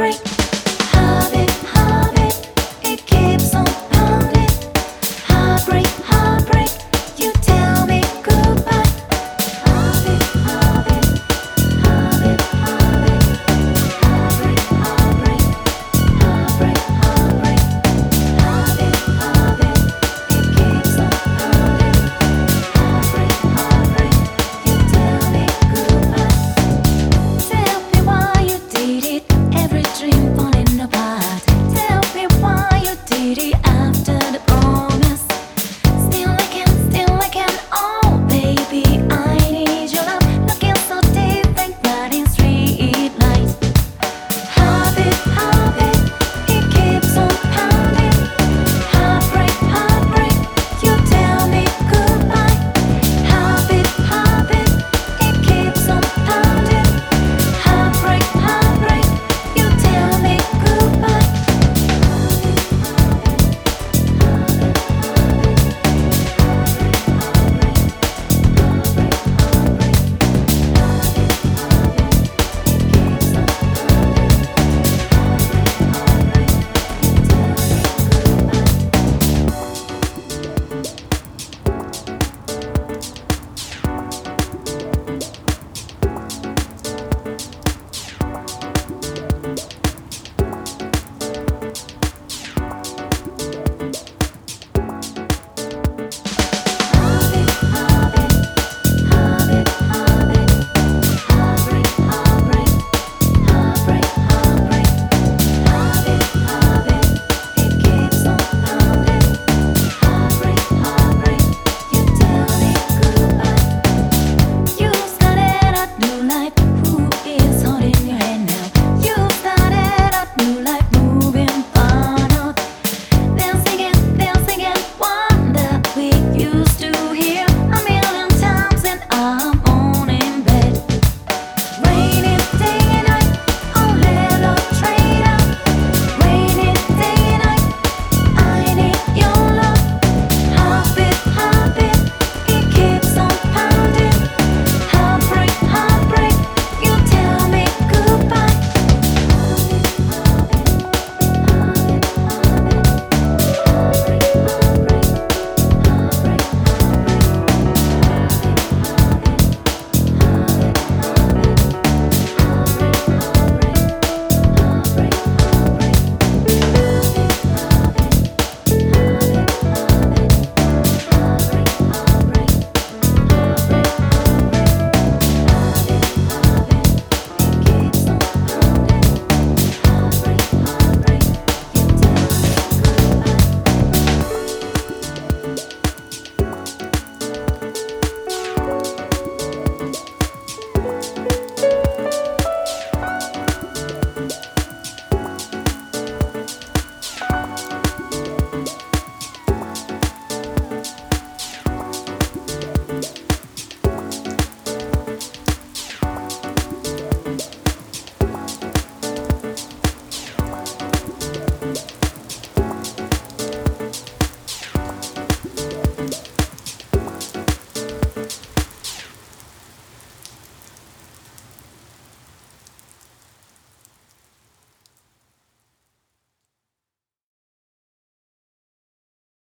break.